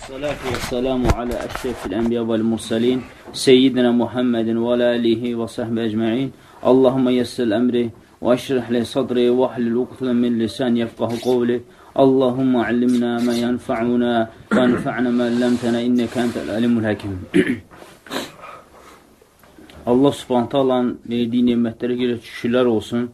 Əssalatu vəssalamu alə əşrəfil ənbiya vəl mursəlin Seyyidinə Muhammedin və alə əlihi və səhbə əcməin Allahümə yəssəl əmri və əşrəh li sadri və əhlil uqtlə min lisan yəfqəhu qovli Allahümə əllimnə mə yənfa'una və ənfa'na mə əlləmtənə innəkə əntəl əlimul həkim Allah subhanətə alan verdiyi nimətlərə görə şükürlər olsun.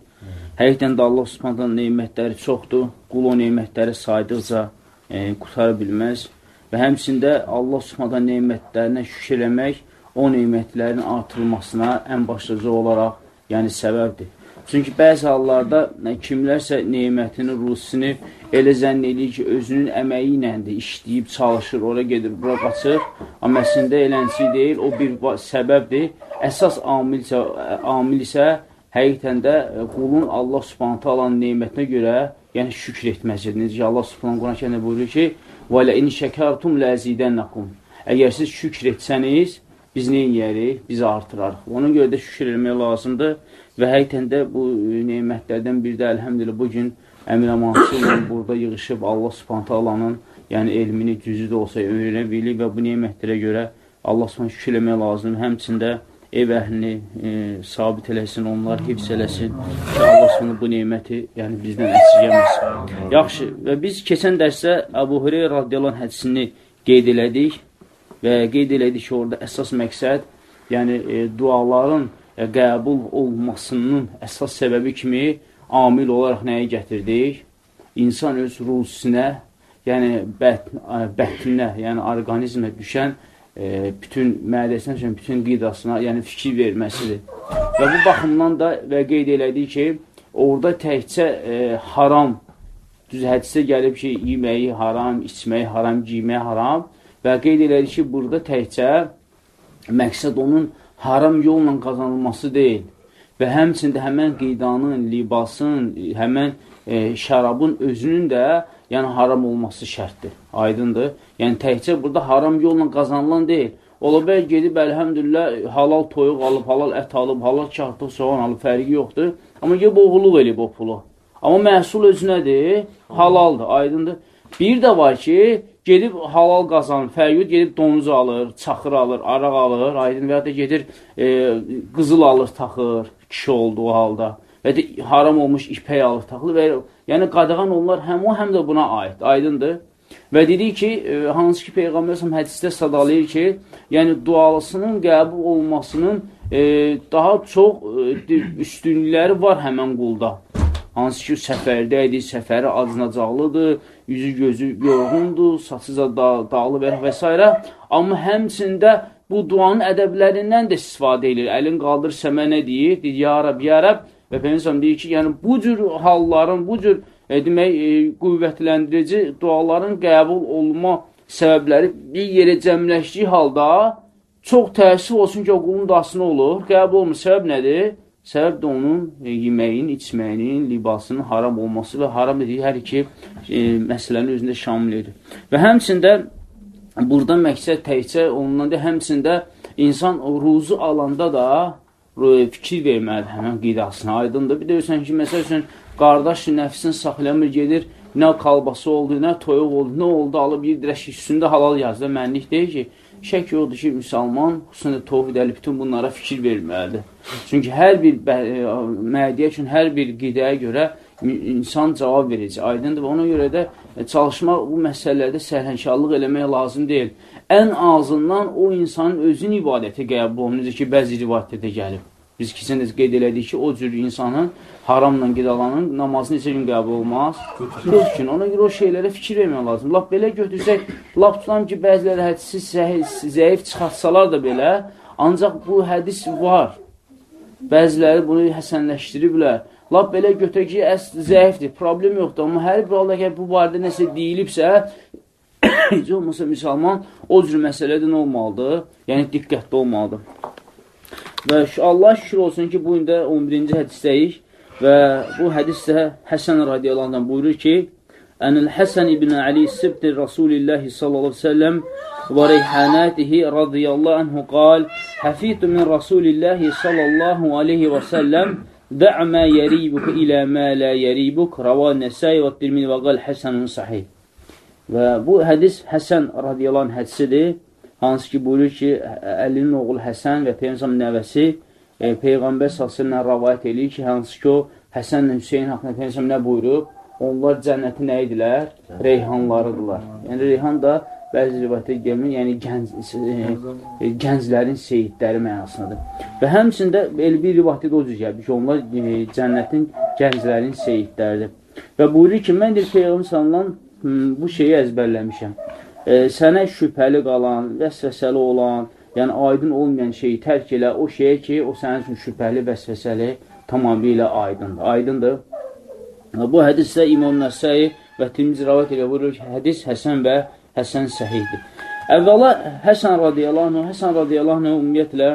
Həqiqdən də Allah subhanətə nimətləri çoxdur Qul o nimətləri saydıqca e, qutara bilməz Və həmçində Allah subhanahu neymətlərinə şükür eləmək o neymətlərin artırılmasına ən başlıca olaraq yəni səbəbdir. Çünki bəzi hallarda kimlərsə neymətini, rusini elə zənn edir ki, özünün əməyi iləndir, işləyib, çalışır, ora gedir, bura qaçır. Amma əslində elənsi deyil, o bir səbəbdir. Əsas amil isə, amil isə həqiqətən də qulun Allah subhanətə alan neymətinə görə yəni şükür etməsidir. Necə ki, Allah subhanətə Quran-ı buyurur ki, Və lə in şəkartum ləzidənnakum. Əgər siz şükr etsəniz, biz nə yeyərik? Biz artırarıq. Ona görə də şükür etmək lazımdır və həqiqətən də bu nemətlərdən bir də əlhəmdülillah bu gün Əmir Əmançı ilə burada yığışıb Allah Subhanahu yəni elmini cüzü də olsa öyrənə bilir və bu nemətlərə görə Allah Subhanahu şükür etmək lazımdır. Həmçində ev əhlini e, sabit eləsin, onlar hifz eləsin Allah sonu bu neyməti yəni bizdən əsirgəməsin. Yaxşı, və biz keçən dərsdə Əbu Hüreyra radiyallahu hədisini qeyd elədik və qeyd elədik ki, orada əsas məqsəd, yəni e, duaların e, qəbul olmasının əsas səbəbi kimi amil olaraq nəyə gətirdik? İnsan öz ruhusinə, yəni bət, bətninə, yəni orqanizmə düşən e, bütün mədəsinə üçün bütün qidasına, yəni fikir verməsidir. Və bu baxımdan da və qeyd elədik ki, orada təkcə e, haram, düz hədisdə gəlib ki, yeməyi haram, içməyi haram, giyməyi haram və qeyd elədik ki, burada təkcə məqsəd onun haram yolla qazanılması deyil və həmçində həmən qidanın, libasın, həmən e, şərabın özünün də yəni haram olması şərtdir. Aydındır. Yəni təkcə burada haram yolla qazanılan deyil. Ola bilər gedib əlhəmdülillah halal toyuq alıb, halal ət alıb, halal çarpıq soğan alıb, fərqi yoxdur. Amma gedib oğulluq eləyib o pulu. Amma məhsul özü nədir? Halaldır, aydındır. Bir də var ki, gedib halal qazanır, fərqi gedib donuz alır, çaxır alır, araq alır, aydın və ya da gedir e, qızıl alır, taxır, kişi olduğu halda və də haram olmuş ipək alır, taxılır və yəni qadağan onlar həm o, həm də buna aid, aydındır. Və dedik ki, e, hansı ki Peyğəmbər hədisdə sadalayır ki, yəni dualısının qəbul olmasının e, daha çox e, üstünlükləri var həmən qulda. Hansı ki, səfərdə idi, səfəri acınacaqlıdır, yüzü gözü yorğundur, saçıca da, dağlı və, və s. Amma həmçində bu duanın ədəblərindən də istifadə edir. Əlin qaldır səmə nə deyir? Deyir, ya Rəb, ya Rəb. Və Peygəmbər deyir ki, yəni bu cür halların, bu cür e, demək, e, qüvvətləndirici duaların qəbul olma səbəbləri bir yerə cəmləşdiyi halda çox təəssüf olsun ki, o qulun dasını olur. Qəbul olmur. Səbəb nədir? Səbəb də onun e, yeməyin, içməyinin, libasının haram olması və haram dediyi hər iki e, məsələnin özündə şamil edir. Və həmçində burada məqsəd təkcə ondan da həmçində insan ruzu alanda da fikir verməlidir həmən qidasına, aydındır. Bir də ölsən ki, məsəl üçün, qardaş nəfsini saxlamır, gedir, nə kalbası oldu, nə toyuq oldu, nə oldu, alıb bir dirək üstündə halal yazdı. Mənlik deyir ki, şək yoxdur ki, müsəlman xüsusən tovhid əli bütün bunlara fikir verməlidir. Çünki hər bir e, mədiyyə üçün, hər bir qidəyə görə insan cavab verəcək, aydındır və ona görə də e, çalışmaq bu məsələlərdə sərhənşallıq eləmək lazım deyil. Ən azından o insanın özün ibadəti qəbul olunur, necə ki, bəzi rivayətdə gəlib. Biz də qeyd elədik ki, o cür insanın haramla qidalanın namazı neçə gün qəbul olmaz? 40 gün. Ona görə o şeylərə fikir vermək lazım. Lap belə götürsək, lap tutam ki, bəziləri hədisi zəif çıxartsalar da belə, ancaq bu hədis var. Bəziləri bunu həsənləşdiriblər. Lap belə götürək ki, əs zəifdir, problem yoxdur. Amma hər bir halda ki, bu barədə nəsə deyilibsə, heç olmasa müsəlman o cür məsələdə nə olmalıdır? Yəni, diqqətli olmalıdır. Və Allah şükür olsun ki, bu ində 11-ci hədisdəyik və bu hədisdə Həsən radiyallahu buyurur ki, Ənil Həsən ibn Ali Sibti Rasulillahi sallallahu aleyhi ve sellem və reyhanatihi radiyallahu anhu qal Həfitu min Rasulillahi sallallahu aleyhi və səlləm Də'ə mə yəribuk ilə mə lə yəribuk Rava nəsəy və tirmini və qal Həsənun sahih Və bu hədis Həsən radiyalan hədisidir. Hansı ki, buyurur ki, Əlinin oğlu Həsən və Peyyəmsəm nəvəsi e, Peyğəmbər s.ə.v rəvayət edir ki, hansı ki, o Həsənlə Hüseyin haqqında Peyyəmsəm nə buyurub? Onlar cənnəti nə idilər? Reyhanlarıdırlar. Yəni, reyhan da bəzi rivayətə gəlmir, yəni gənc, e, gənclərin seyidləri mənasındadır. Və həmçində elə bir rivayətdə o cür ki, onlar e, cənnətin gənclərin seyidləridir. Və buyurur ki, mən deyir Peyğəmbər sallallahu bu şeyi əzbərləmişəm. E, sənə şübhəli qalan, vəsvəsəli olan, yəni aydın olmayan şeyi tərk elə o şeyə ki, o sənin üçün şübhəli, vəsvəsəli tamamilə aydındır. Aydındır. Bu hədisdə İmam Nəsəyi və Tirmizi rəvat elə vurur ki, hədis Həsən və Həsən səhiydir. Əvvəla Həsən radiyallahu anh, Həsən radiyallahu anh ümumiyyətlə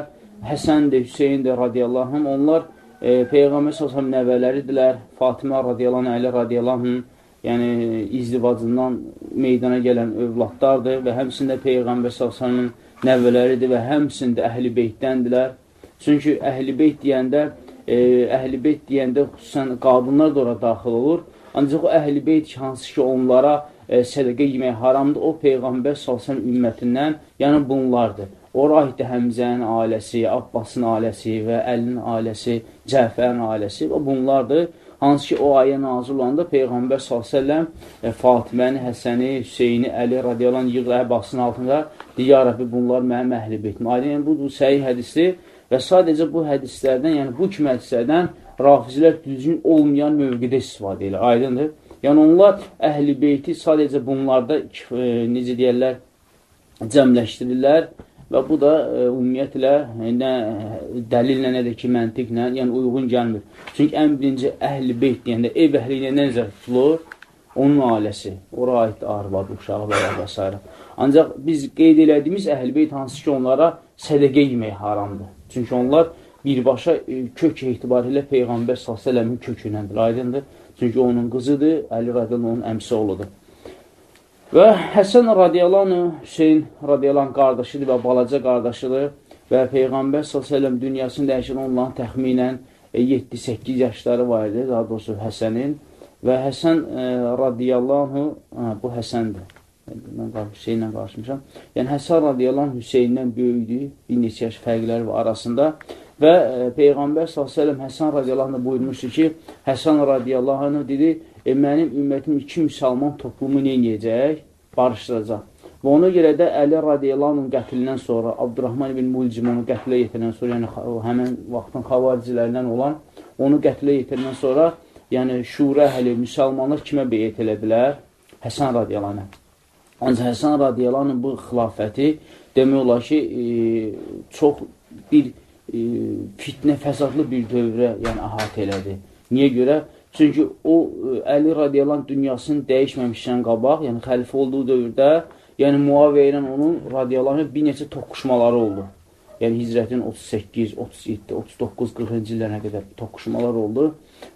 Həsəndir, Hüseyndir radiyallahu anh, onlar e, Peyğəmbər s.ə.v nəvələridirlər, Fatimə radiyallahu anh, Əli radiyallahu anh, yəni izdivacından meydana gələn övladlardır və həmsində Peyğəmbər s.ə.v-in nəvələridir və həmsində əhl-i beytdəndirlər. Çünki əhl-i beyt deyəndə, e, əhl-i beyt deyəndə xüsusən qadınlar da ora daxil olur. Ancaq o əhl-i beyt hansı ki, onlara sədəqə yemək haramdır, o Peyğəmbər s.ə.v ümmətindən, yəni bunlardır. Ora aiddir Həmzənin ailəsi, Abbasın ailəsi və Əlinin ailəsi, Cəfərin ailəsi və bunlardır. Hansı ki, o ayə nazil olanda Peyğəmbər s.ə.v e, Fatiməni, Həsəni, Hüseyni, Əli radiyalan yığır əbasının altında deyir, ya Rabbi, bunlar mənim əhlib etmə. Aydın, yəni, bu, bu səhih hədisdir və sadəcə bu hədislərdən, yəni bu kimi hədislərdən rafizlər düzgün olmayan mövqedə istifadə edir. Aydındır. Yəni, onlar əhl-i beyti sadəcə bunlarda, e, necə deyərlər, cəmləşdirirlər Və bu da e, ümumiyyətlə e, nə dəlillə, nə də ki, məntiqlə, yəni uyğun gəlmir. Çünki ən birinci əhl-i beyt deyəndə ev əhli ilə nə nəzər tutulur? Onun ailəsi, ora aid arvad, uşağı və ya və s. Ancaq biz qeyd elədiyimiz əhl-i beyt hansı ki, onlara sədəqə yemək haramdır. Çünki onlar birbaşa e, kök etibarilə Peyğəmbər s.ə.v-in kökünəndir, aydındır. Çünki onun qızıdır, Əli radiyallahu onun əmsi oğludur. Və Həsən radiyalanı Hüseyin radiyalan qardaşıdır və balaca qardaşıdır və Peyğəmbər s.ə.v dünyasını dəyişən onların təxminən 7-8 yaşları var idi, daha doğrusu Həsənin və Həsən e, radiyallahu hə, bu Həsəndir. Mən Hüseyinlə qarşımışam. Yəni Həsən radiyallahu Hüseyndən böyükdür, bir neçə yaş fərqləri var arasında və e, Peyğəmbər s.ə.v Həsən radiyallahu buyurmuşdur ki, Həsən radiyallahu dedi, e, mənim ümmətim iki müsəlman toplumu neynəyəcək? Barışdıracaq. Və ona görə də Əli radiyalanın qətlindən sonra, Abdurrahman ibn Mulcim onu qətlə yetirdən sonra, yəni həmən vaxtın xavaricilərindən olan, onu qətlə yetirdən sonra, yəni şura əhli, müsəlmanlar kimə beyət elədilər? Həsən radiyalanı. Ancaq Həsən radiyalanın bu xilafəti demək olar ki, e, çox bir fitnə, fəsadlı bir dövrə yəni, əhatə elədi. Niyə görə? Çünki o e, Əli radiyalan dünyasını dəyişməmişdən qabaq, yəni xəlifə olduğu dövrdə, yəni Muaviyyə ilə onun radiyalanı bir neçə toqquşmaları oldu. Yəni hicrətin 38, 37, 39, 40-cı illərinə qədər toqquşmalar oldu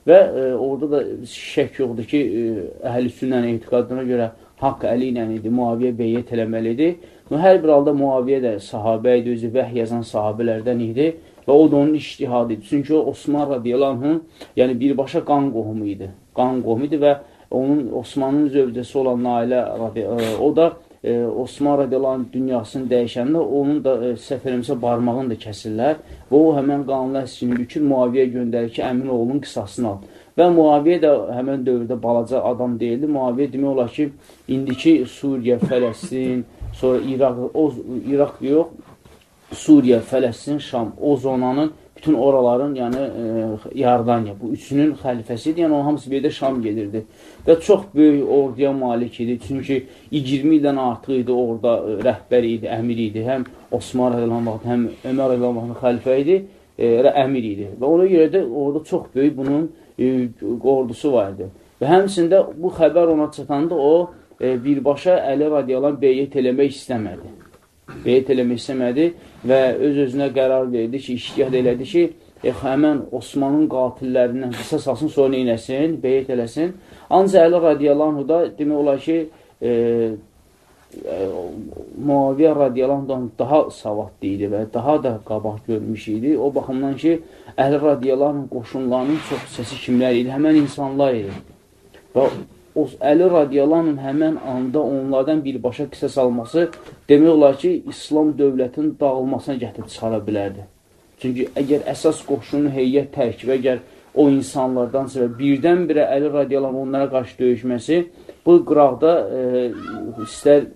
və e, orada da şək yoxdur ki, e, əhl-i sünnənin etiqadına görə haqq əli ilə idi, Muaviyyə beyyət eləməlidir. Hər bir halda Muaviyyə də sahabə idi, özü vəh yazan sahabələrdən idi və o da onun iştihadı idi. Çünki o Osman radiyallahu yəni birbaşa qan qohumu idi. Qan qohumu idi və onun Osmanın zövcəsi olan Nailə e, o da e, Osman radiyallahu dünyasını dəyişəndə onun da e, səhv eləmirsə barmağını da kəsirlər və o həmən qanunla əsrini bükür Muaviyyə göndərir ki, əmin oğlun qisasını al. Və Muaviyyə də həmən dövrdə balaca adam deyildi. Muaviyyə demək olar ki, indiki Suriyə, Fələstin, sonra İraq, o İraq yox, Suriyə, Fələstin, Şam, o zonanın bütün oraların, yəni e, Yardaniya, bu üçünün xəlifəsi idi. Yəni o hamısı bir də Şam gedirdi. Və çox böyük orduya malik idi. Çünki 20 ildən artıq idi orada e, rəhbər idi, əmir idi. Həm Osman rədiyallahu anh, həm Ömər rədiyallahu anh xəlifə idi, e, əmir idi. Və ona görə də orada çox böyük bunun e, ordusu var idi. Və həmçində bu xəbər ona çatanda o e, birbaşa Əli radiyalan beyyət eləmək istəmədi beyt eləmək istəmədi və öz-özünə qərar verdi ki, iştihad elədi ki, e, həmən Osmanın qatillərindən qısas alsın, sonra neynəsin, beyt eləsin. Ancaq Əli radiyallahu da demək olar ki, e, e, Muaviyyə radiyallahu daha savadlı idi və daha da qabaq görmüş idi. O baxımdan ki, Əli radiyallahu qoşunlarının çox səsi kimlər idi? Həmən insanlar idi. Və o Əli radiyalanın həmən anda onlardan birbaşa qisas alması demək olar ki, İslam dövlətinin dağılmasına gətirib çıxara bilərdi. Çünki əgər əsas qoşunun heyət tərkibi, əgər o insanlardansa və birdən-birə Əli radiyalan onlara qarşı döyüşməsi, bu qıraqda e, istər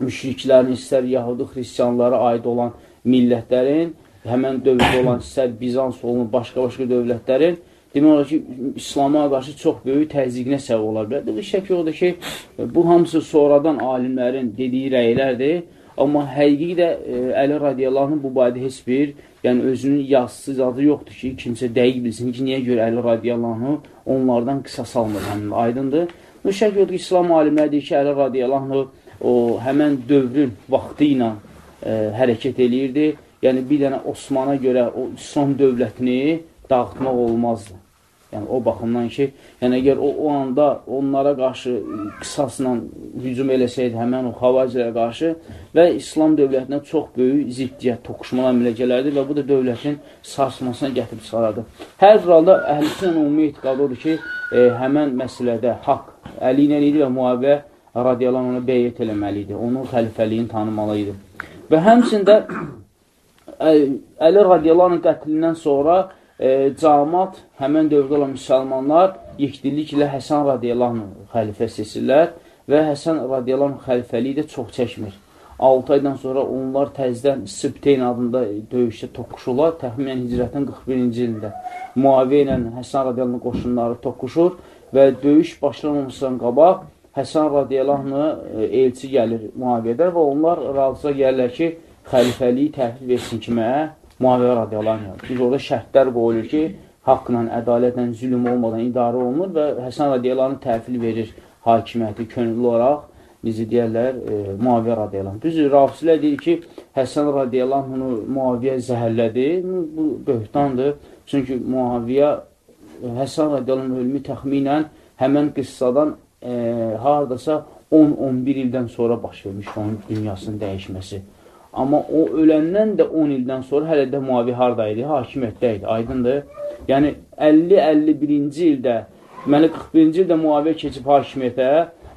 müşriklərin, istər yahudi xristiyanlara aid olan millətlərin, həmən dövrdə olan istər Bizans olun, başqa-başqa dövlətlərin demək olar ki, İslama qarşı çox böyük təzyiqinə səbəb ola bilər. Bu şək yoxdur ki, bu hamısı sonradan alimlərin dediyi rəylərdir. Amma həqiqi də e, Əli radiyallahu bu barədə heç bir, yəni özünün yazsız adı yoxdur ki, kimsə dəqiq bilsin ki, niyə görə Əli radiyallahu onlardan qısas almır, həmin aydındır. Bu şək yoxdur ki, İslam alimləri deyir ki, Əli radiyallahu o həmən dövrün vaxtı ilə e, hərəkət eləyirdi. Yəni bir dənə Osmana görə o İslam dövlətini dağıtmaq olmazdı. Yəni o baxımdan ki, yəni əgər o, o anda onlara qarşı qısasla hücum eləsəydi həmən o xavacirə qarşı və İslam dövlətinə çox böyük ziddiyyət, toqquşmalar milə gələrdi və bu da dövlətin sarsmasına gətirib çıxarardı. Hər halda əhlüsünün ümumi etiqadı odur ki, e, həmən məsələdə haqq Əli ilə idi və Muaviyyə radiyalan ona beyyət eləməli idi. Onun xəlifəliyini tanımalı idi. Və həmçində Əli radiyalanın qətlindən sonra e, camat, həmən dövrdə olan müsəlmanlar yekdilliklə Həsən radiyallahu xəlifə seçirlər və Həsən radiyallahu xəlifəliyi də çox çəkmir. 6 aydan sonra onlar təzdən Sibteyn adında döyüşdə toqquşurlar. Təxminən hicrətin 41-ci ilində Muaviyyə ilə Həsən radiyallahu qoşunları toqquşur və döyüş başlamamışdan qabaq Həsən radiyallahu elçi gəlir Muaviyyədə və onlar razıca gəlirlər ki, xəlifəliyi təhvil versin kimə? Muaviyyə radiyallahu anh. Çünki orada şərtlər qoyulur ki, haqqla, ədalətlə, zülüm olmadan idarə olunur və Həsən radiyallahu təhvil verir hakimiyyəti könüllü olaraq, necə deyərlər, e, Muaviyyə radiyallahu Düzdür, rafisilər deyir ki, Həsən radiyallahu Muaviyyə zəhərlədi. Bu böhtandır. Çünki Muaviyyə Həsən radiyallahu ölümü təxminən həmən qıssadan e, haradasa 10-11 ildən sonra baş vermiş onun dünyasının dəyişməsi. Amma o öləndən də 10 ildən sonra hələ də Muavi harada idi? Hakimiyyətdə idi, aydındır. Yəni 50-51-ci ildə, deməli 41-ci ildə Muaviyə keçib hakimiyyətə,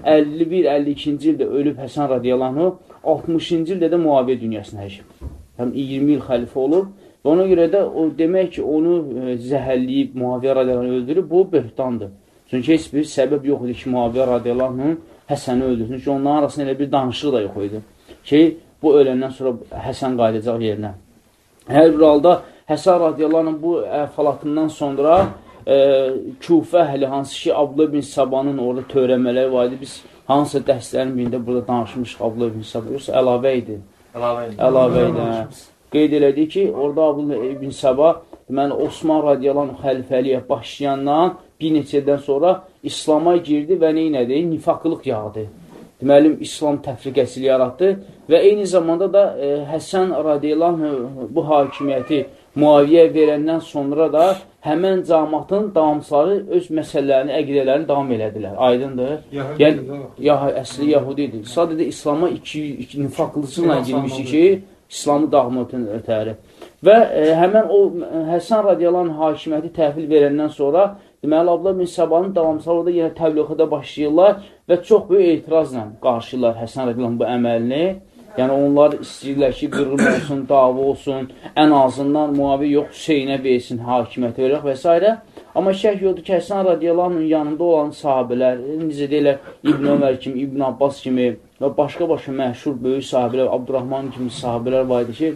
51-52-ci ildə ölüb Həsən radiyalanı, 60-cı ildə də Muaviyə dünyasına həkim. Həm 20 il xəlifə olub və ona görə də o demək ki, onu e, zəhərləyib Muaviyə radiyalanı öldürüb, bu böhtandır. Çünki heç bir səbəb yox idi ki, Muaviyə radiyalanı Həsəni öldürsün. Çünki onların arasında elə bir danışıq da yox idi. Ki, bu öləndən sonra Həsən qayıdacaq yerinə. Hər bir halda Həsən radiyallahu bu əhvalatından sonra e, Kufə əhli, hansı ki, Abdullah bin Sabanın orada törəmələri var idi. Biz hansısa dərslərin birində burada danışmışıq Abdullah bin Sabah. Yoxsa əlavə idi. Əlavə idi. Əlavə idi. Hə. Qeyd elədi ki, orada Abdullah bin Sabah deməli, Osman radiyallahu xəlifəliyə başlayandan bir neçə ildən sonra İslama girdi və neynədi? Nifaqlıq yağdı deməli, İslam təfriqəsili yaratdı və eyni zamanda da e, Həsən radiyallahu bu hakimiyyəti Muaviyyə verəndən sonra da həmən camatın davamçıları öz məsələlərini, əqidələrini davam elədilər. Aydındır? Yahudi yəni, ya, əsli Yahudi idi. Sadəcə İslama iki, iki nifaqlısıyla girmişdi ki, İslamı dağma ötəri. Və e, həmən o Həsən radiyallahu hakimiyyəti təhvil verəndən sonra Deməli, Abdullah bin Səbanın davamçıları da yenə təbliğədə başlayırlar və çox böyük etirazla qarşılar Həsən rədiyallahu bu əməlini. Yəni, onlar istəyirlər ki, qırğın olsun, dava olsun, ən azından muavi yox, Hüseynə versin, hakimiyyət verək və s. Amma şək yoxdur ki, Həsən radiyallahu yanında olan sahabələr, necə deyirlər, İbn Ömər kimi, İbn Abbas kimi və başqa-başqa məşhur böyük sahabələr, Abdurrahman kimi sahabələr var idi ki,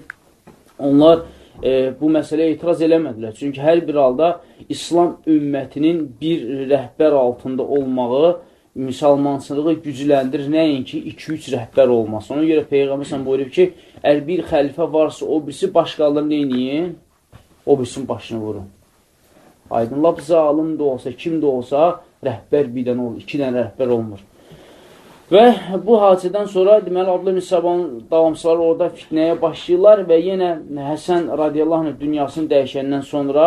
onlar e, bu məsələyə etiraz eləmədilər. Çünki hər bir halda İslam ümmətinin bir rəhbər altında olmağı müsəlmançılığı gücləndirir. Nəinki 2-3 rəhbər olması. Ona görə Peyğəmbər sən buyurub ki, əgər bir xəlifə varsa, o birisi başqalarını neyiniyin? O birisinin başını vurun. Aydın, lap zalim də olsa, kim də olsa, rəhbər bir dənə olur, iki dənə rəhbər olmur. Və bu hadisədən sonra deməli Abdullah bin Səbanın davamçıları orada fitnəyə başlayırlar və yenə Həsən radiyallahu anh dünyasını dəyişəndən sonra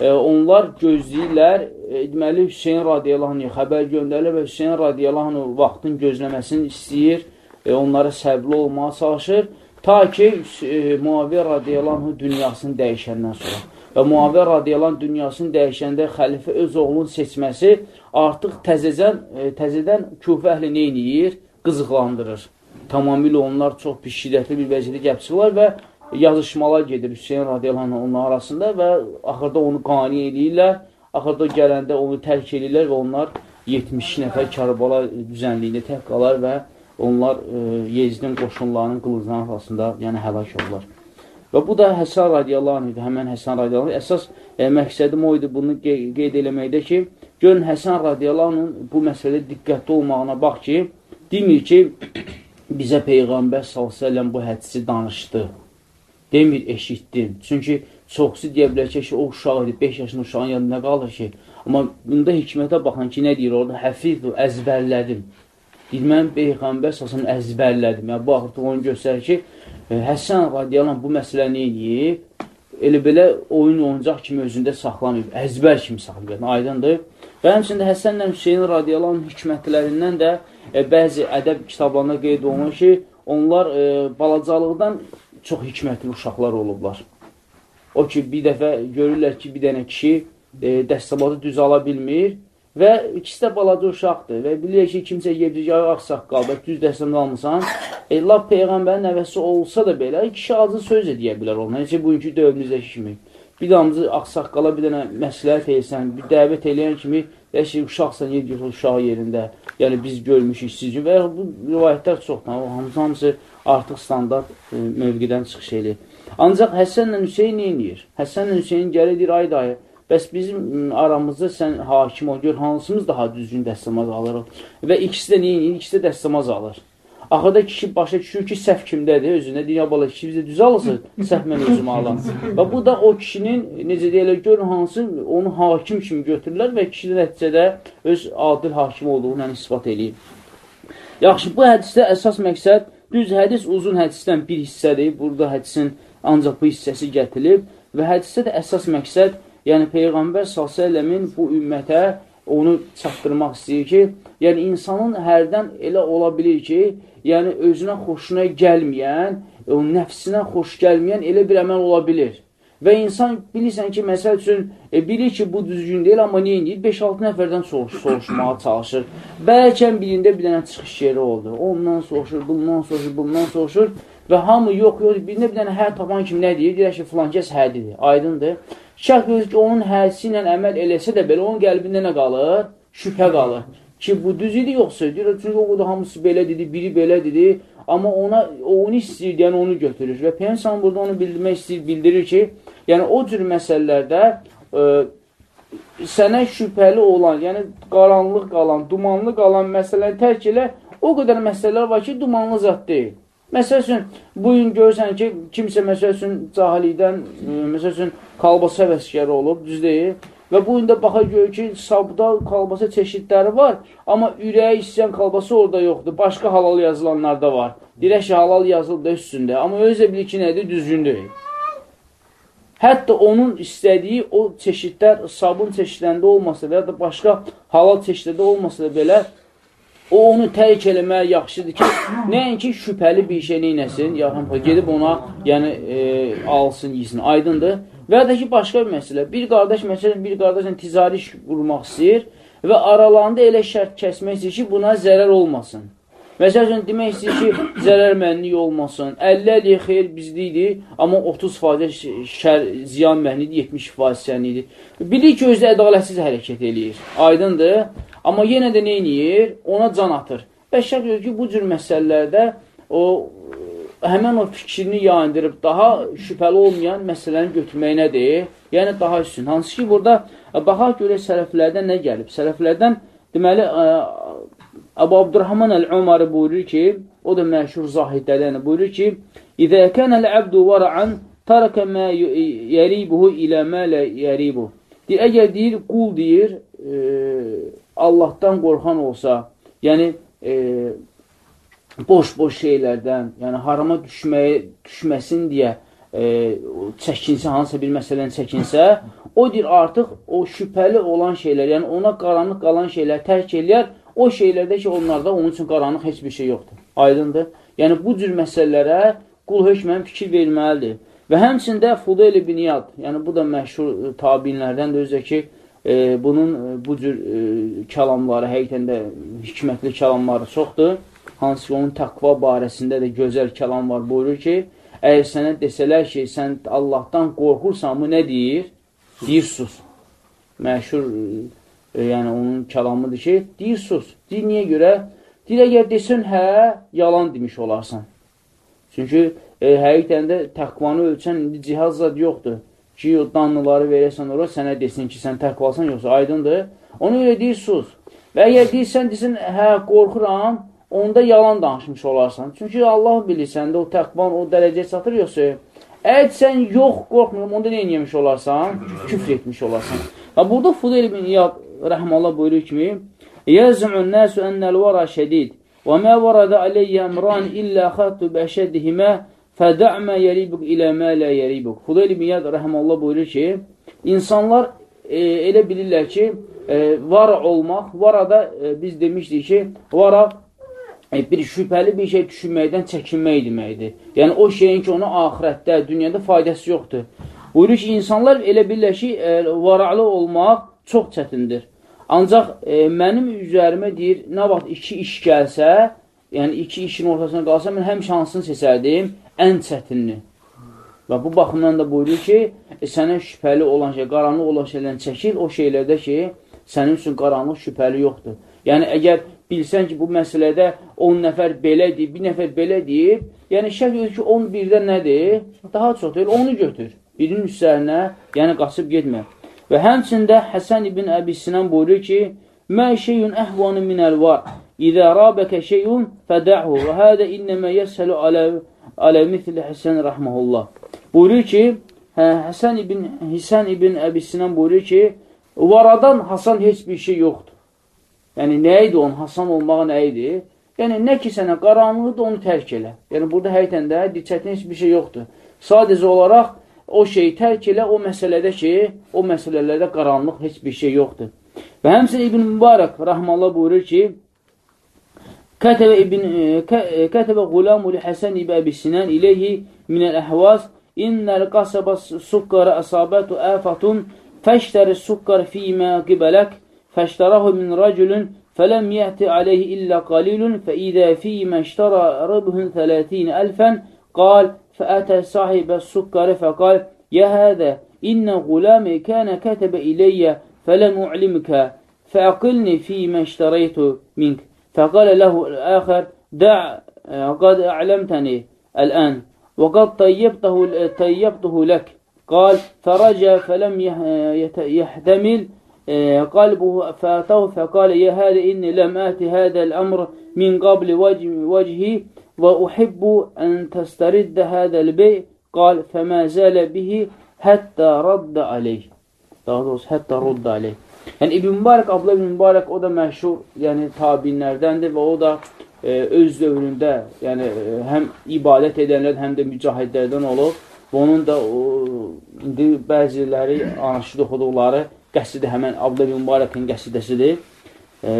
e, onlar gözləyirlər e, deməli Hüseyin radiyallahu anh xəbər göndərilir və Hüseyin radiyallahu anh vaxtın gözləməsini istəyir, e, onlara səbirli olmağa çalışır ta ki e, Muaviyyə radiyallahu anh dünyasını dəyişəndən sonra. Və Muaviyyə radiyallahu dünyasını dəyişəndə xəlifə öz oğlunu seçməsi artıq təzədən, e, təzədən küfə əhli neyniyir? Qızıqlandırır. Tamamilə onlar çox bir şiddətli bir vəziyyətə gəpçilər və yazışmalar gedir Hüseyin radiyallahu onlar arasında və axırda onu qani edirlər. Axırda gələndə onu tərk edirlər və onlar 70 nəfər Karbala düzənliyində tək qalar və onlar e, Yezdin qoşunlarının qılıclarının arasında yəni həlak olurlar. Və bu da Həsən radiyallahu anh idi, həmən Həsən radiyallahu anh. Əsas e, məqsədim o idi bunu qe qeyd eləməkdə ki, görün Həsən radiyallahu anh bu məsələdə diqqətli olmağına bax ki, demir ki, bizə Peyğəmbər s.ə.v bu hədisi danışdı. Demir, eşitdim. Çünki çoxsu deyə bilər ki, o uşaq idi, 5 yaşında uşağın yanında qalır ki, amma bunda hikmətə baxan ki, nə deyir orada? Həfizdir, əzbərlədim. Deyir, mən Peyğəmbər s.ə.v əzbərlədim. Yəni, bu artıq onu göstərir ki, e, Həsən radiyalan bu məsələni eləyib, elə belə oyun oyuncaq kimi özündə saxlamayıb, əzbər kimi saxlayıb, aydındır. Və həmçində Həsənlə Hüseyin radiyalan hikmətlərindən də e, bəzi ədəb kitablarında qeyd olunur ki, onlar e, balacalıqdan çox hikmətli uşaqlar olublar. O ki, bir dəfə görürlər ki, bir dənə kişi e, dəstəbadı düz ala bilmir və ikisi də balaca uşaqdır və bilir ki, kimsə yebcik ağsaqqal və düz dəstəmdə almısan, e, laf Peyğəmbərin nəvəsi olsa da belə, kişi azı söz edə bilər ona. Necə bugünkü dövrümüzdəki kimi. Bir damcı ağsaqqala bir dənə məsləhət elsən, bir dəvət eləyən kimi, ki, uşaqsan, yedi uşaq yerində, yəni biz görmüşük sizcə və bu rivayətlər çoxdur, hamısı, hamısı artıq standart e, mövqidən çıxış eləyir. Ancaq Həsənlə Hüseyin neyiniyir? Həsənlə Hüseyin gəlir, deyir, ay dayı, Bəs bizim aramızda sən hakim ol, gör hansımız daha düzgün dəstəmaz alırıq. Və ikisi də neyin? İkisi də dəstəmaz alır. Axırda kişi başa düşür ki, səhv kimdədir özünə. Dünya bala kişi bizə düz alırsın, səhv mən özümə alam. Və bu da o kişinin, necə deyirlər, görün hansı onu hakim kimi götürürlər və kişi nəticədə öz adil hakim olduğunu yəni, ispat eləyir. Yaxşı, bu hədisdə əsas məqsəd, düz hədis uzun hədisdən bir hissədir. Burada hədisin ancaq bu hissəsi gətirilib və hədisdə də əsas məqsəd Yəni Peyğəmbər s.ə.v-in bu ümmətə onu çatdırmaq istəyir ki, yəni insanın hərdən elə ola bilir ki, yəni özünə xoşuna gəlməyən, o nəfsinə xoş gəlməyən elə bir əməl ola bilir. Və insan bilirsən ki, məsəl üçün, e, bilir ki, bu düzgün deyil, amma niyə indir? 5-6 nəfərdən soruş, soruşmağa çalışır. Bəlkə birində bir dənə çıxış yeri oldu. Ondan soruşur, bundan soruşur, bundan soruşur və hamı yox, yox, birində bir dənə hə tapan kimi nə deyir? Deyir ki, filan kəs hədidir, aydındır. Şəx görür ki, onun hədisi ilə əməl eləsə də belə, onun qəlbində nə qalır? Şübhə qalır. Ki, bu düz idi yoxsa? Deyir, çünki o da hamısı belə dedi, biri belə dedi, amma ona, onu istəyir, yəni onu götürür. Və Peynsan burada onu bildirmək istəyir, bildirir ki, yəni o cür məsələlərdə ə, e, sənə şübhəli olan, yəni qaranlıq qalan, dumanlı qalan məsələni tərk elə, o qədər məsələlər var ki, dumanlı zat deyil. Məsəl üçün, bu gün görürsən ki, kimsə məsəl üçün cahilidən, e, məsəl üçün, kalbasa həvəskəri olub, düz deyil. Və bu gün də baxa görür ki, sabda kalbasa çeşidləri var, amma ürəyə istəyən kalbası orada yoxdur. Başqa halal yazılanlar da var. Dirək ki, halal yazılıb da üstündə. Amma özə bilir ki, nədir? Düzgün deyil. Hətta onun istədiyi o çeşidlər sabun çeşidlərində olmasa və ya da başqa halal çeşidlərdə olmasa da belə o onu tərk eləmək yaxşıdır ki, nəinki şübhəli bir şey neynəsin, yaxın gedib ona yəni e, alsın, yesin. Aydındır. Və ya da ki, başqa bir məsələ. Bir qardaş, məsələn, bir qardaşla ticari iş qurmaq istəyir və aralarında elə şərt kəsmək istəyir ki, buna zərər olmasın. Məsələn, demək istəyir ki, zərər mənlik olmasın. 50-50 xeyr bizlidir, amma 30% şər, ziyan mənlidir, 70% sənlidir. Bilir ki, özü ədalətsiz hərəkət eləyir. Aydındır. Amma yenə də neyniyir? Ona can atır. Şək görür ki, bu cür məsələlərdə o həmən o fikrini yayındırıb daha şübhəli olmayan məsələni götürməyinədir. Yəni, daha üstün. Hansı ki, burada baxaq görə sələflərdən nə gəlib? Sələflərdən, deməli, Əbu Abdurrahman Əl-Umarı buyurur ki, o da məşhur zahidlərdən buyurur ki, İzə kənəl əbdu vara'an tərəkə mə yəribuhu ilə mə lə yəribuhu. Deyir, əgər deyir, qul deyir, e, Allahdan qorxan olsa, yəni e, boş-boş şeylərdən, yəni harama düşməyə, düşməsin deyə e, çəkinsə, hansısa bir məsələni çəkinsə, o deyir artıq o şübhəli olan şeylər, yəni ona qaranlıq qalan şeylər tərk eləyər, o şeylərdə ki, onlarda onun üçün qaranlıq heç bir şey yoxdur. Aydındır. Yəni bu cür məsələlərə qul hökmən fikir verməlidir. Və həmçində Fudayl ibn Yad, yəni bu da məşhur tabinlərdən də özə ki, e, bunun bu cür e, kəlamları, həqiqətən də hikmətli kəlamları çoxdur. Hansı ki, onun təqva barəsində də gözəl kəlam var. Buyurur ki, əgər sənə desələr ki, sən Allahdan qorxursan, bu nə deyir? Deyir, sus. Məşhur e, yəni onun kəlamıdır ki, deyir sus. Deyir niyə görə? Deyir əgər desən hə, yalan demiş olarsan. Çünki e, həqiqətən də təqvanı ölçən indi cihaz zad yoxdur. Ki, o danlıları verəsən ora, sənə desin ki, sən təqvasan yoxsa aydındır. Onu elə deyir sus. Və əgər deyirsən, desin, hə, qorxuram, onda yalan danışmış olarsan. Çünki Allah bilir səndə o təqvan o dərəcəyə çatır yoxsa. Əgər sən yox, qorxmuram, onda nə yemiş olarsan? Küfr etmiş olarsan. Və burada Fudayl ibn İyad rəhməllah buyurur kimi Yəzmun nəsu ennəl vara şədid və mə varadə aleyyə əmran illə xattu bəşədihimə fədə'mə yəribuk ilə mə lə yəribuk. Fudayl ibn İyad rəhməllah buyurur ki, insanlar e, elə bilirlər ki, e, vara olmaq, varada e, biz demişdik ki, vara e, bir şübhəli bir şey düşünməkdən çəkinmək deməkdir. Yəni o şeyin ki, ona axirətdə, dünyada faydası yoxdur. Buyurur ki, insanlar elə bilirlər ki, e, varaqlı olmaq çox çətindir. Ancaq e, mənim üzərimə deyir, nə vaxt iki iş gəlsə, yəni iki işin ortasına qalsa, mən həmişə hansını seçərdim? Ən çətinini. Və bu baxımdan da buyurur ki, e, sənə şübhəli olan şey, qaranlıq olan şeylərdən çəkil, o şeylərdə ki, sənin üçün qaranlıq şübhəli yoxdur. Yəni, əgər bilsən ki, bu məsələdə 10 nəfər belə deyib, bir nəfər belə deyib, yəni şək edir ki, 11-dən nədir? Daha çox deyil, onu götür birinin üzərinə, yəni qaçıb getmə. Və həmçində Həsən ibn Əbi Sinan buyurur ki, Mə şeyun əhvanı minəl var. İzə rabəkə şeyun fədəhu və hədə innəmə yəsəlu alə, alə mithli Həsən rəhməhullah. Buyurur ki, hə, Həsən ibn, Həsən ibn Əbi Sinan buyurur ki, varadan Hasan heç bir şey yoxdur. Yəni, nə idi onun? Hasan olmağı nə idi? Yəni, nə ki sənə qaranlıqdır, onu tərk elə. Yəni, burada həqiqətən də çətin heç bir şey yoxdur. Sadəcə olaraq o şeyi tərk elə o məsələdə ki, o məsələlərdə qaranlıq heç bir şey yoxdur. Və həmsin İbn Mübarək rəhmallah buyurur ki, كتب, ابن كتب غلام لحسن بأبي سنان إليه من الأحواص إن القصب السكر أصابته آفة فاشتر السكر فيما قبلك فاشتراه من رجل فلم يأتي عليه إلا قليل فإذا فيما اشترى ربه ثلاثين ألفا قال فأتى صاحب السكر فقال يا هذا إن غلامي كان كتب إلي فلم أعلمك فأقلني فيما اشتريت منك. فقال له الآخر دع قد أعلمتني الآن وقد طيبته, طيبته لك. قال فرجع فلم يحتمل آه، قلبه فأتوه فقال يا هذا إني لم آت هذا الأمر من قبل وجهي وأحب أن تسترد هذا البيع. قال فما زال به حتى رد عليه. حتى رد عليه. Yəni İbn Mübarək, Abla İbn Mübarək o da məşhur, yəni tabinlərdəndir və o da e, öz dövründə, yəni e, həm ibadət edənlər, həm də mücahidlərdən olub. Və onun da o, indi bəziləri anaşıd oxuduqları qəsidi həmən Abla İbn Mübarəkin qəsidəsidir e,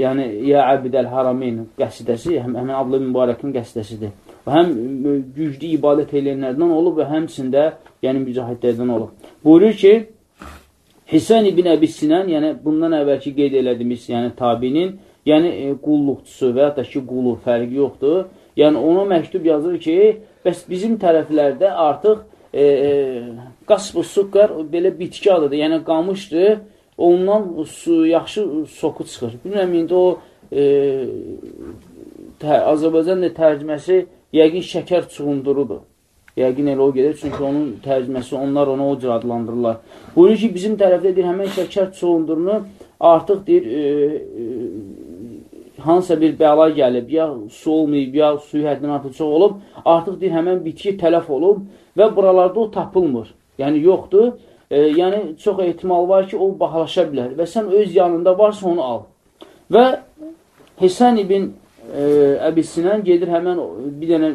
yəni Ya Əbidəl Haramin qəsidəsi həm, həmin Abla Mübarəkin qəsidəsidir. Və həm güclü ibadət eləyənlərdən olub və həmçində yəni mücahidlərdən olub. Buyurur ki, Hisən ibn Əbi Sinən, yəni bundan əvvəlki qeyd elədiyimiz, yəni tabinin, yəni e, qulluqçusu və ya da ki, qulu fərqi yoxdur. Yəni ona məktub yazır ki, bəs bizim tərəflərdə artıq e, e, qasb-ı suqqar belə bitki adıdır, yəni qamışdır ondan su, yaxşı soku çıxır. Bilmirəm, indi o e, tə, Azərbaycan tərcüməsi yəqin şəkər çuğundurudur. Yəqin elə o gedir, çünki onun tərcüməsi, onlar onu o cür adlandırırlar. Buyurur ki, bizim tərəfdə deyir, həmən şəkər çuğundurunu artıq deyir, e, e, hansısa bir bəla gəlib, ya su olmayıb, ya suyu həddindən artıq çox olub, artıq deyir, həmən bitki tələf olub və buralarda o tapılmır. Yəni, yoxdur e, yəni çox ehtimal var ki, o bahalaşa bilər və sən öz yanında varsa onu al. Və Hesən ibn e, Əbi Sinən gedir həmən bir dənə e,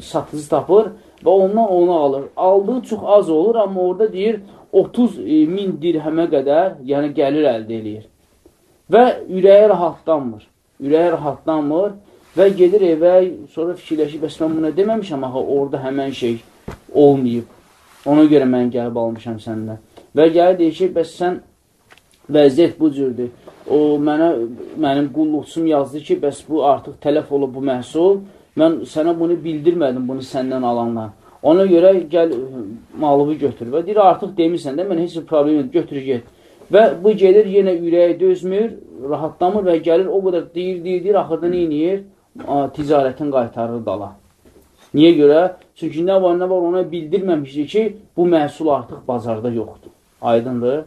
satıcı tapır və ondan onu alır. Aldığı çox az olur, amma orada deyir 30 e, min dirhəmə qədər yəni gəlir əldə eləyir. Və ürəyi rahatlanmır. Ürəyi rahatlanmır və gedir evə, sonra fikirləşir, bəs mən buna deməmişəm, axı orada həmən şey olmayıb. Ona görə mən gəlib almışam səndən. Və gəlir deyir ki, bəs sən vəziyyət bu cürdür. O mənə mənim qulluqçum yazdı ki, bəs bu artıq tələf olub bu məhsul. Mən sənə bunu bildirmədim, bunu səndən alanlar. Ona görə gəl malımı götür. Və deyir, artıq demirsən də, mən heç bir problem yox, götür get. Və bu gelir yenə ürəyə dözmür, rahatlamır və gəlir o qədər deyir, deyir, deyir, axırda nə inir? Ticarətin qaytarır dala. Niyə görə? Çünki nə var, nə var ona bildirməmişdir ki, bu məhsul artıq bazarda yoxdur. Aydındır.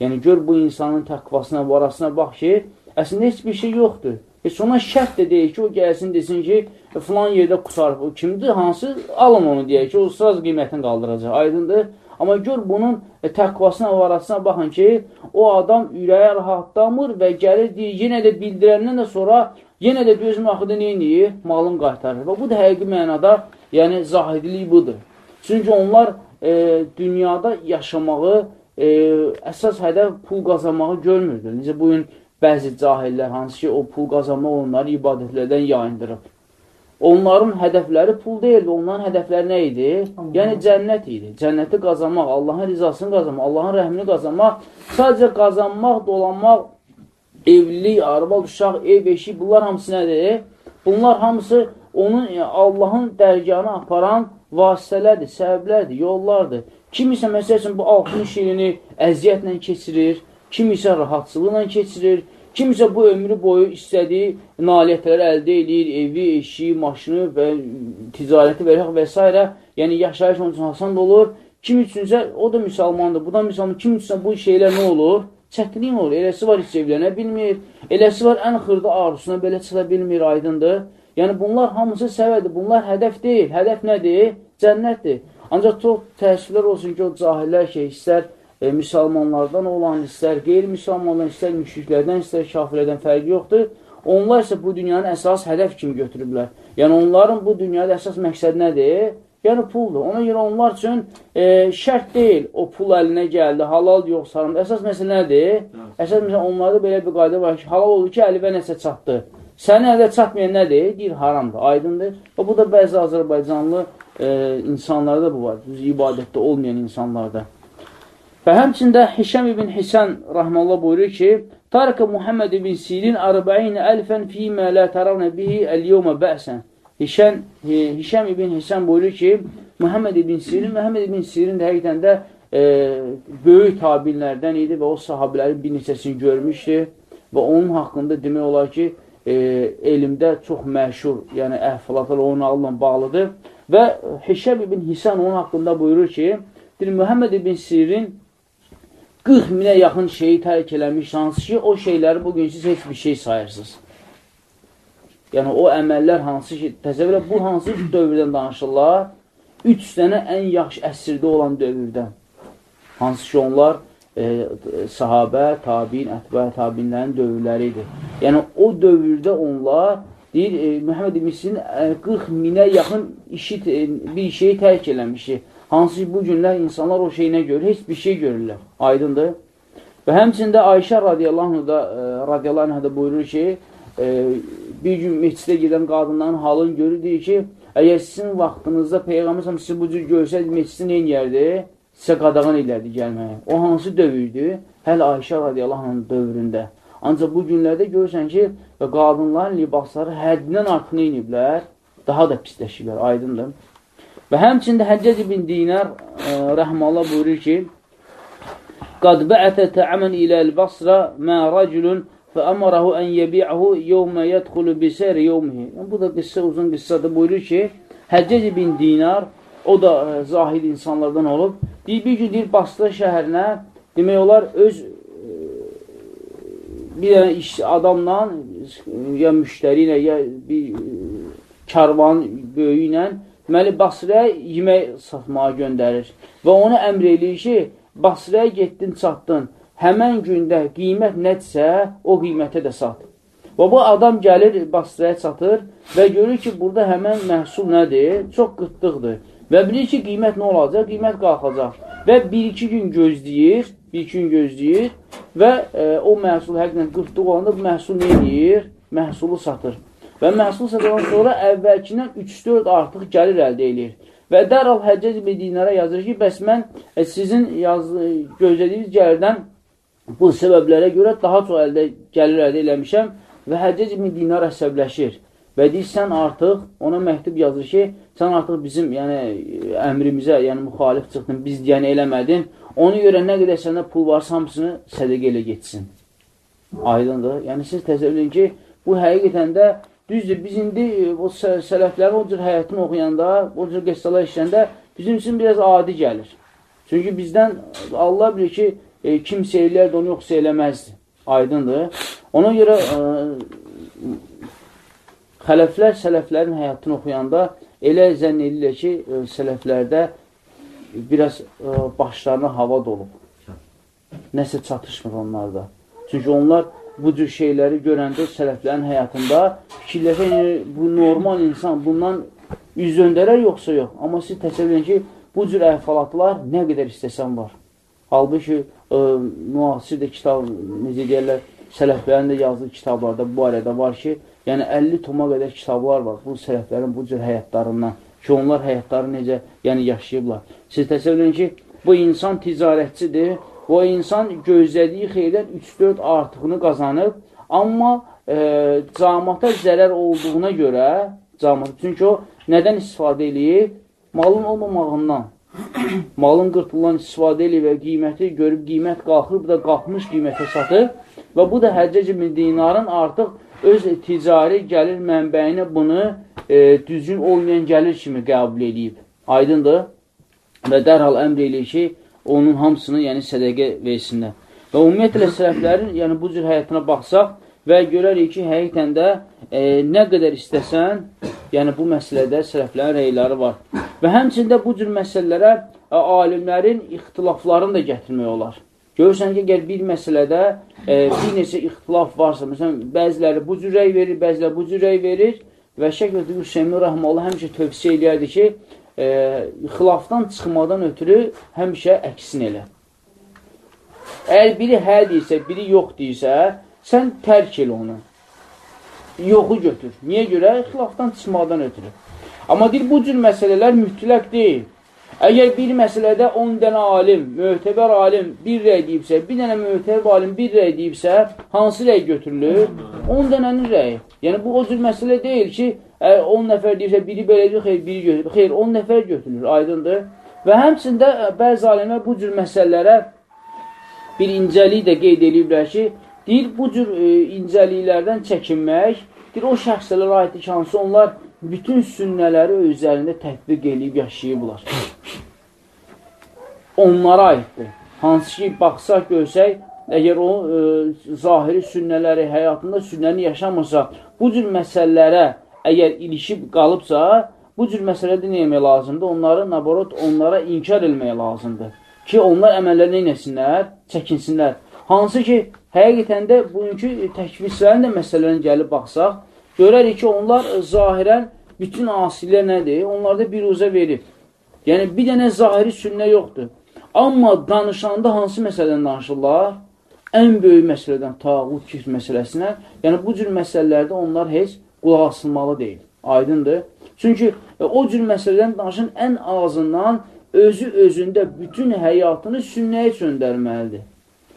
Yəni, gör bu insanın təqvasına, varasına bax ki, əslində heç bir şey yoxdur. Heç ona şərt də deyir ki, o gəlsin desin ki, filan yerdə qutarıb, o kimdir, hansı, alın onu deyək ki, o sıraz qiymətini qaldıracaq, aydındır. Amma gör bunun e, təqvasına, varasına baxın ki, o adam ürəyə rahatlamır və gəlir deyir, yenə də bildirəndən də sonra yenə də gözün axıda neyini? Malın qaytarır. Və bu da həqiqi mənada, yəni zahidilik budur. Çünki onlar e, dünyada yaşamağı, e, əsas hədəf pul qazanmağı görmürdür. Necə bugün bəzi cahillər, hansı ki, o pul qazanmaq onları ibadətlərdən yayındırıb. Onların hədəfləri pul deyildi, onların hədəfləri nə idi? Allah. Yəni cənnət idi. Cənnəti qazanmaq, Allahın rizasını qazanmaq, Allahın rəhmini qazanmaq, sadəcə qazanmaq, dolanmaq, evlilik, araba, uşaq, ev, eşik, bunlar hamısı nədir? Bunlar hamısı onun yəni, Allahın dərgahına aparan vasitələrdir, səbəblərdir, yollardır. Kim isə məsəl üçün bu 60 ilini əziyyətlə keçirir, kim isə rahatçılıqla keçirir, kim isə bu ömrü boyu istədiyi nailiyyətləri əldə edir, evi, eşi, maşını və ticarəti və və s. Yəni, yaşayış onun üçün asan da olur. Kim üçünsə, o da müsəlmandır, bu da müsəlman. Kim üçünsə bu şeylər nə olur? Çətinlik olur. Eləsi var heç evlənə bilmir. Eləsi var ən xırda arzusuna belə çıxa bilmir, aydındır. Yəni, bunlar hamısı səvədir. Bunlar hədəf deyil. Hədəf nədir? Cənnətdir. Ancaq çox təəssüflər olsun ki, o cahillər ki, istər e, müsəlmanlardan olan istər qeyri-müsəlmanlardan, istər müşriklərdən, istər kafirlərdən fərqi yoxdur. Onlar isə bu dünyanın əsas hədəf kimi götürüblər. Yəni, onların bu dünyada əsas məqsəd nədir? Yəni, puldur. Ona görə onlar üçün e, şərt deyil, o pul əlinə gəldi, halal yox, sarımda. Əsas məsələ nədir? Əsas məsələ, onlarda belə bir qayda var ki, halal olur ki, əlivə nəsə çatdı. Sənin ələ çatmayan nədir? Deyir, haramdır, aydındır. Və bu da bəzi Azərbaycanlı e, insanlarda bu var, ibadətdə olmayan insanlarda. Və həmçində Hişəm ibn Hisən rəhməllah buyurur ki, Tarikə Muhammed ibn Sirin 40 əlfən fīmə lə təravnə bihi əl-yevmə bəsən. Hişəm, Hişəm ibn Hisən buyurur ki, Muhammed ibn Sirin, Muhammed ibn Sirin də həqiqətən də e, böyük tabinlərdən idi və o sahabilərin bir neçəsini görmüşdü və onun haqqında demək olar ki, e, elmdə çox məşhur, yəni əhvalatlar onun ağla bağlıdır və Hişəm ibn Hisən onun haqqında buyurur ki, Muhammed ibn Sirin 40 minə yaxın şeyi tərk eləmiş, hansı ki, o şeyləri bugün siz heç bir şey sayırsınız. Yəni, o əməllər hansı ki, təsəvvürə, bu hansı dövrdən danışırlar? Üç dənə ən yaxşı əsrdə olan dövrdən. Hansı ki, onlar e, sahabə, tabin, ətbə, tabinlərin dövrləri idi. Yəni, o dövrdə onlar, deyir, e, Məhəmməd İbn e, 40 minə yaxın işi, e, bir şeyi tərk eləmişdir. Hansı ki, bu günlər insanlar o şeyinə görə heç bir şey görürlər. Aydındır. Və həmçində Ayşə radiyallahu da, e, radiyallahu da buyurur ki, e, bir gün meçidə gedən qadınların halını görür, deyir ki, əgər sizin vaxtınızda Peyğəmbər sizi bu cür görsəydi, meçidi nə eləyərdi? Sizə qadağan eləyərdi gəlməyə. O hansı dövrdür? Hələ Ayşə radiyallahu dövründə. Ancaq bu günlərdə görürsən ki, qadınların libasları həddindən artıq nə eləyiblər? Daha da pisləşiblər, aydındır. Və həmçində Həccac ibn Dinar e, rəhməllah buyurur ki, Qad bəətə tə'amən iləl basra mə rəculun və əmarahu ən yəbi'ahu yevmə yədxulu bisəri yevmihi. Bu da qıssa, uzun qıssada buyurur ki, Həccac ibn Dinar, o da e, zahid insanlardan olub, bir, bir gün deyir, Basra şəhərinə, demək olar, öz e, bir dənə iş adamla, ya müştəri ilə, ya bir karvan böyüyü ilə deməli, Basrəyə yemək satmağa göndərir. Və ona əmr eləyir ki, Basrəyə getdin, çatdın. Həmən gündə qiymət nədirsə, o qiymətə də sat. Və bu adam gəlir, Basrəyə çatır və görür ki, burada həmən məhsul nədir? Çox qıtlıqdır. Və bilir ki, qiymət nə olacaq? Qiymət qalxacaq. Və bir-iki gün gözləyir, bir-iki gün gözləyir və e, o məhsul həqiqdən qıtlıq olanda bu məhsul nə edir? Məhsulu satır. Və məhsul satadan sonra əvvəlkindən 3-4 artıq gəlir əldə edir. Və dərhal Həccac ibn Dinara yazır ki, bəs mən e, sizin yaz, gözlədiyiniz gəlirdən bu səbəblərə görə daha çox əldə gəlir əldə eləmişəm və Həccac ibn Dinar əsəbləşir. Və deyir, sən artıq ona məktub yazır ki, sən artıq bizim yəni, əmrimizə, yəni müxalif çıxdın, biz yəni eləmədin. Ona görə nə qədər səndə pul varsa, hamısını sədəqə elə geçsin. Aydındır. Yəni, siz təsəvvür ki, bu həqiqətən də Düzdür, biz indi e, o sələfləri o cür həyatını oxuyanda, o cür qessalar işləndə bizim üçün biraz adi gəlir. Çünki bizdən Allah bilir ki, e, kimsə eləyərdi, onu yoxsa eləməzdi. Aydındır. Ona görə e, xələflər sələflərin həyatını oxuyanda elə zənn edirlər ki, e, sələflərdə biraz e, başlarına hava dolub. Nəsə çatışmır onlarda. Çünki onlar bu cür şeyləri görəndə sələflərin həyatında fikirləşən, yəni, bu normal insan bundan üz döndərər yoxsa yox. Amma siz təsəvvür edin ki, bu cür əhvalatlar nə qədər istəsən var. Halbuki, ə, müasir də kitab, necə deyərlər, sələflərin də yazdığı kitablarda bu barədə var ki, yəni 50 toma qədər kitablar var bu sələflərin bu cür həyatlarından ki, onlar həyatları necə yəni yaşayıblar. Siz təsəvvür edin ki, bu insan ticarətçidir, o insan gözlədiyi xeyirdən 3-4 artığını qazanıb, amma e, camata zərər olduğuna görə, camata, çünki o nədən istifadə eləyib? Malın olmamağından. Malın qırpılan istifadə eləyib və qiyməti görüb, qiymət qalxır, bu da qalxmış qiymətə satır və bu da həccəc min dinarın artıq öz ticari gəlir mənbəyinə bunu e, düzgün olmayan gəlir kimi qəbul edib. Aydındır? Və dərhal əmr eləyir ki, onun hamısını yəni sədəqə versinlər. Və ümumiyyətlə sələflərin yəni bu cür həyatına baxsaq və görərik ki, həqiqətən də e, nə qədər istəsən, yəni bu məsələdə sələflərin rəyləri var. Və həmçində bu cür məsələlərə e, alimlərin ixtilaflarını da gətirmək olar. Görürsən ki, əgər bir məsələdə e, bir neçə ixtilaf varsa, məsələn, bəziləri bu cür rəy verir, bəziləri bu cür rəy verir və Şəkil Hüseymin Rəhmələ həmişə tövsiyə eləyərdi ki, e, xilafdan çıxmadan ötürü həmişə əksin elə. Əgər biri hə deyirsə, biri yox deyirsə, sən tərk el onu. Yoxu götür. Niyə görə? Xilafdan çıxmadan ötürü. Amma deyir, bu cür məsələlər mütləq deyil. Əgər bir məsələdə 10 dənə alim, möhtəbər alim bir rəy deyibsə, bir dənə möhtəbər alim bir rəy deyibsə, hansı rəy götürülür? 10 dənənin rəyi. Yəni, bu o cür məsələ deyil ki, 10 nəfər deyirsə, biri beləcə, xeyr, biri götürülür. Xeyr, 10 nəfər götürülür, aydındır. Və həmçində bəzi alimlər bu cür məsələlərə bir incəlik də qeyd ediblər ki, deyir, bu cür e, incəliklərdən çəkinmək, deyir, o şəxsələrə aiddir ki, hansı onlar bütün sünnələri özlərində tətbiq edib yaşayıblar. Onlara aiddir. Hansı ki, baxsaq, görsək, əgər o e, zahiri sünnələri həyatında sünnəni yaşamırsa, bu cür məsələlərə əgər ilişib qalıbsa, bu cür məsələdə nə etmək lazımdır? Onları, naborot, onlara inkar etmək lazımdır. Ki, onlar əməlləri nə etsinlər? Çəkinsinlər. Hansı ki, həqiqətən də bugünkü təkvislərin də məsələlərini gəlib baxsaq, görərik ki, onlar zahirən bütün asilər nədir? Onlarda bir uzə verib. Yəni, bir dənə zahiri sünnə yoxdur. Amma danışanda hansı məsələdən danışırlar? Ən böyük məsələdən, tağut, kifr məsələsinə. Yəni, bu cür məsələlərdə onlar heç qulaq asılmalı deyil. Aydındır. Çünki e, o cür məsələdən danışan ən azından özü özündə bütün həyatını sünnəyə çöndərməlidir.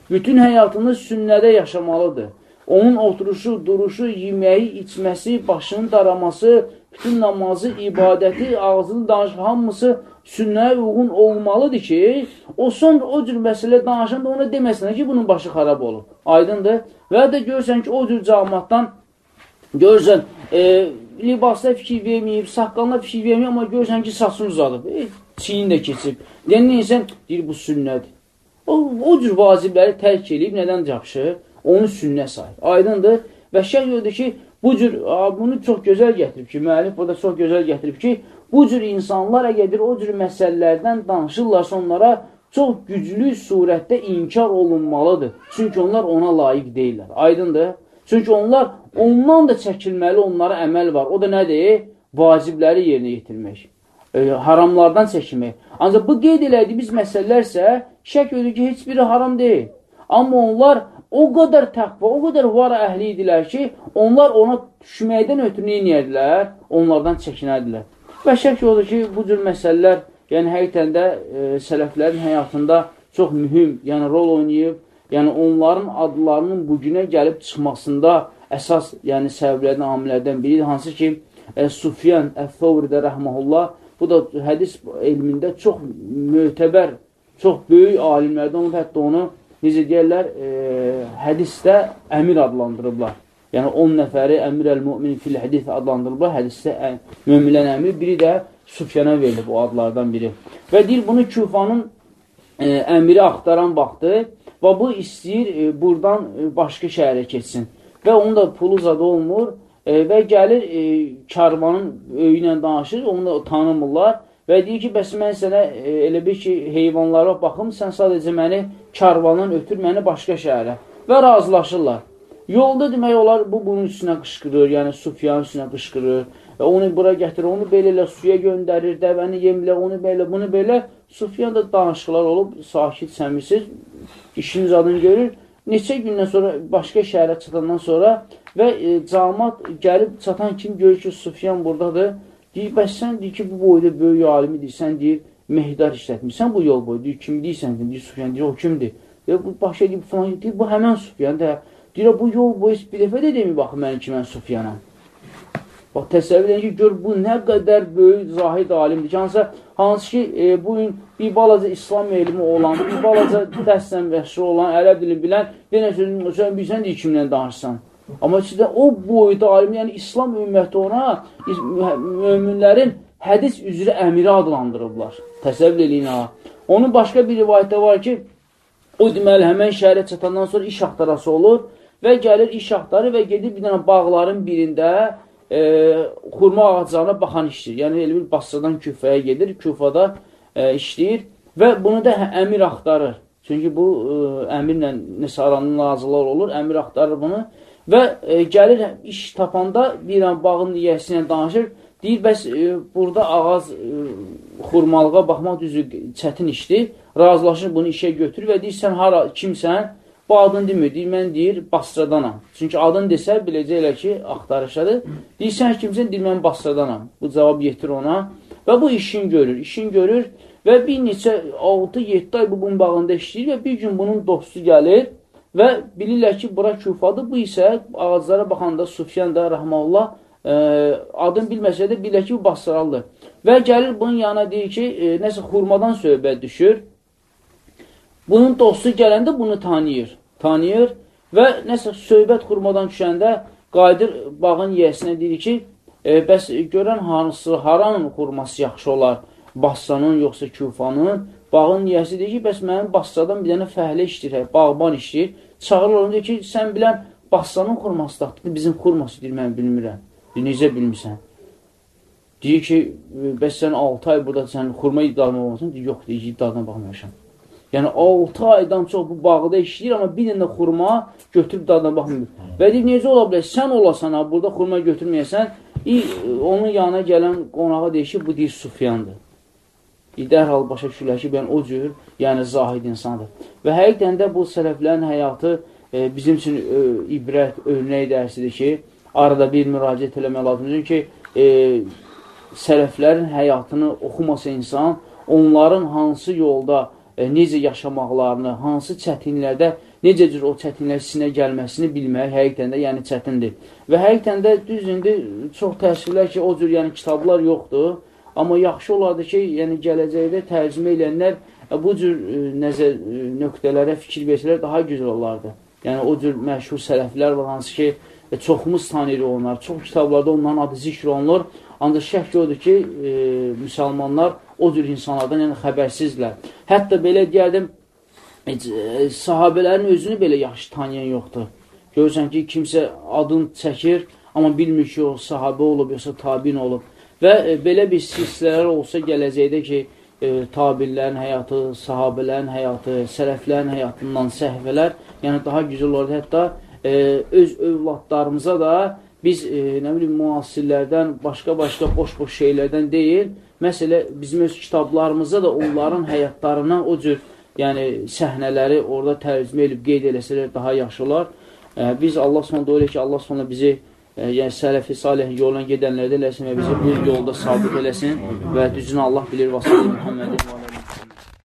Bütün həyatını sünnədə yaşamalıdır. Onun oturuşu, duruşu, yeməyi, içməsi, başının daraması, bütün namazı, ibadəti, ağzını danışıq, hamısı sünnəyə uyğun olmalıdır ki, o sonra o cür məsələ danışanda ona deməsinlər ki, bunun başı xarab olub. Aydındır. Və ya da görsən ki, o cür cəmatdan Görürsən, e, libasda fikir verməyib, saqqalına fikir verməyib, amma görürsən ki, saçını uzadıb, e, çiyin də keçib. Deyən insan deyir, bu sünnədir. O, o cür vacibləri tərk edib, nədən capışır? Onu sünnə sayır. Aydındır. Və şək gördür ki, bu cür, bunu çox gözəl gətirib ki, müəllif burada çox gözəl gətirib ki, bu cür insanlar əgədir o cür məsələlərdən danışırlarsa onlara çox güclü surətdə inkar olunmalıdır. Çünki onlar ona layiq deyirlər. Aydındır. Çünki onlar, ondan da çəkilməli onlara əməl var. O da nədir? Vacibləri yerinə yetirmək. E, haramlardan çəkinmək. Ancaq bu qeyd elədiyimiz məsələlər isə şək edir ki, heç biri haram deyil. Amma onlar o qədər təqva, o qədər var əhli idilər ki, onlar ona düşməkdən ötürü neyiniyədilər? Onlardan çəkinədilər. Və şək odur ki, bu cür məsələlər, yəni həqiqətən də e, sələflərin həyatında çox mühüm, yəni rol oynayıb, yəni onların adlarının bu günə gəlib çıxmasında əsas, yəni səbəblərdən, amillərdən biridir, hansı ki, e, Sufyan Əf-Fovridə rəhməhullah, bu da hədis elmində çox mötəbər, çox böyük alimlərdən olub, hətta onu, necə deyərlər, e, hədisdə əmir adlandırıblar. Yəni 10 nəfəri əmir əl-mümin fil hədis adlandırıblar. Hədisdə ə, möminlərin əmri, biri də Sufyana verilib o adlardan biri. Və deyir, bunu Küfanın e, əmiri axtaran vaxtı və bu istəyir e, buradan e, başqa şəhərə keçsin. Və onun da pulu zada olmur e, və gəlir karvanın öyü ilə danışır, onu da tanımırlar və deyir ki, bəs mən sənə elə bir ki, heyvanlara baxım, sən sadəcə məni karvandan ötür, məni başqa şəhərə və razılaşırlar. Yolda demək olar, bu bunun üstünə qışqırır, yəni Sufyanın üstünə qışqırır. Və onu bura gətirir, onu belə elə suya göndərir, dəvəni yemlə, onu belə, bunu belə. Sufyan da danışıqlar olub, sakit, səmisiz, işiniz adını görür. Neçə gündən sonra, başqa şəhərə çatandan sonra və e, camat gəlib çatan kim görür ki, Sufyan buradadır. Deyir, bəs sən deyir ki, bu boyda böyük alimi deyirsən, deyir, mehdar işlətmirsən bu yol boyu. Deyir, kim deyirsən, deyir, Sufyan, deyir, o kimdir? Deyir, bu başqa deyir, falan, deyir, bu həmən Sufyan. Deyir, bu yol boyu bir dəfə də demir, baxın mənim ki, mən Sufyanam. Bax, təsəvvür edin ki, gör, bu nə qədər böyük zahid alimdir ki, hansı, hansı ki, e, bu gün bir balaca İslam elmi olan, bir balaca dəstən vəşri olan, ərəb dilini bilən, bir nə sözün, sən bilsən deyir, kimlə danışsan. Amma sizdə o boyda alim, yəni İslam ümməti ona, müminlərin hədis üzrə əmiri adlandırıblar. Təsəvvür edin ha. Onun başqa bir rivayətdə var ki, o deməli, həmən şəhərə çatandan sonra iş axtarası olur və gəlir iş axtarı və gedib bir dənə bağların birində e, xurma ağaclarına baxan işləyir. Yəni, elə bir Basradan Küfəyə gedir, Küfada e, işləyir və bunu da hə, əmir axtarır. Çünki bu e, əmirlə Nisaranın nazılar olur, əmir axtarır bunu və e, gəlir iş tapanda bir an bağın niyəsi ilə danışır. Deyir, bəs e, burada ağac e, xurmalığa baxmaq düzü çətin işdir. Razılaşır bunu işə götürür və deyir, sən hara, kimsən? Bu adın demir, deyir, mən deyir, Basradanam. Çünki adın desə, biləcək elə ki, axtarışadır. Deyir, sən kimsən? Deyir, mən Basradanam. Bu cavab yetir ona və bu işin görür, işin görür və bir neçə 6-7 ay bu bunun bağında işləyir və bir gün bunun dostu gəlir və bilirlər ki, bura küfadır. Bu isə ağaclara baxanda Sufyan da, Rəhməllah, e, adını bilməsə də bilirlər ki, bu Basralıdır. Və gəlir bunun yanına deyir ki, e, nəsə xurmadan söhbət düşür. Bunun dostu gələndə bunu tanıyır tanıyır və nəsə söhbət xurmadan düşəndə qayıdır bağın yiyəsinə deyir ki, e, bəs görən hansı, haranın xurması yaxşı olar? Bassanın yoxsa Küfanın? Bağın yiyəsi deyir ki, bəs mənim Bassadan bir dənə fəhlə işləyir, hə, bağban işləyir. Çağırır onu deyir ki, sən bilən Bassanın xurması daxtıdır, bizim xurması deyir, mən bilmirəm. Deyir, necə bilmirsən? Deyir ki, bəs sən 6 ay burada sən xurma iddialma olmasın? Deyir, yox, deyir, iddiadan baxmamışam. Yəni 6 aydan çox bu bağda işləyir, amma bir dənə xurma götürüb dadına baxmır. Və deyir, necə ola bilər? Sən olasan, ha, burada xurma götürməyəsən, onun yanına gələn qonağa deyir ki, bu deyir Sufyandır. Dərhal başa düşürlər ki, bən o cür, yəni zahid insandır. Və həqiqdən də bu sələflərin həyatı e, bizim üçün e, ibrət, örnək dərsidir ki, arada bir müraciət eləmək lazımdır ki, e, sələflərin həyatını oxumasa insan, onların hansı yolda e, necə yaşamaqlarını, hansı çətinlərdə, necə cür o çətinlər sinə gəlməsini bilmək həqiqətən də yəni çətindir. Və həqiqətən də düz indi çox təəssüflər ki, o cür yəni kitablar yoxdur. Amma yaxşı olardı ki, yəni gələcəkdə tərcümə edənlər e, bu cür e, nəzər e, nöqtələrə fikir versələr daha gözəl olardı. Yəni o cür məşhur sələflər var hansı ki, e, çoxumuz tanıyırıq onlar. Çox kitablarda onların adı zikr olunur. Ancaq şək odur ki, e, müsəlmanlar o cür insanlardan yəni xəbərsizlər. Hətta belə deyərdim, e, sahabələrin özünü belə yaxşı tanıyan yoxdur. Görürsən ki, kimsə adın çəkir, amma bilmir ki, o sahabə olub, yoxsa tabin olub. Və e, belə bir silsilələr olsa gələcəkdə ki, e, tabinlərin həyatı, sahabələrin həyatı, sələflərin həyatından səhvələr, yəni daha güzel olur. Hətta e, öz övladlarımıza da biz, e, nə bilim, müasirlərdən, başqa-başqa boş-boş şeylərdən deyil, məsələ bizim öz kitablarımızda da onların həyatlarından o cür yəni səhnələri orada tərcümə edib qeyd eləsələr daha yaxşı olar. E, biz Allah sonra doyuruq ki, Allah sonra bizi e, yəni sələfi salih yoluna gedənlərdə eləsin və bizi bu yolda sabit eləsin və düzünü Allah bilir və sallallahu Muhammedin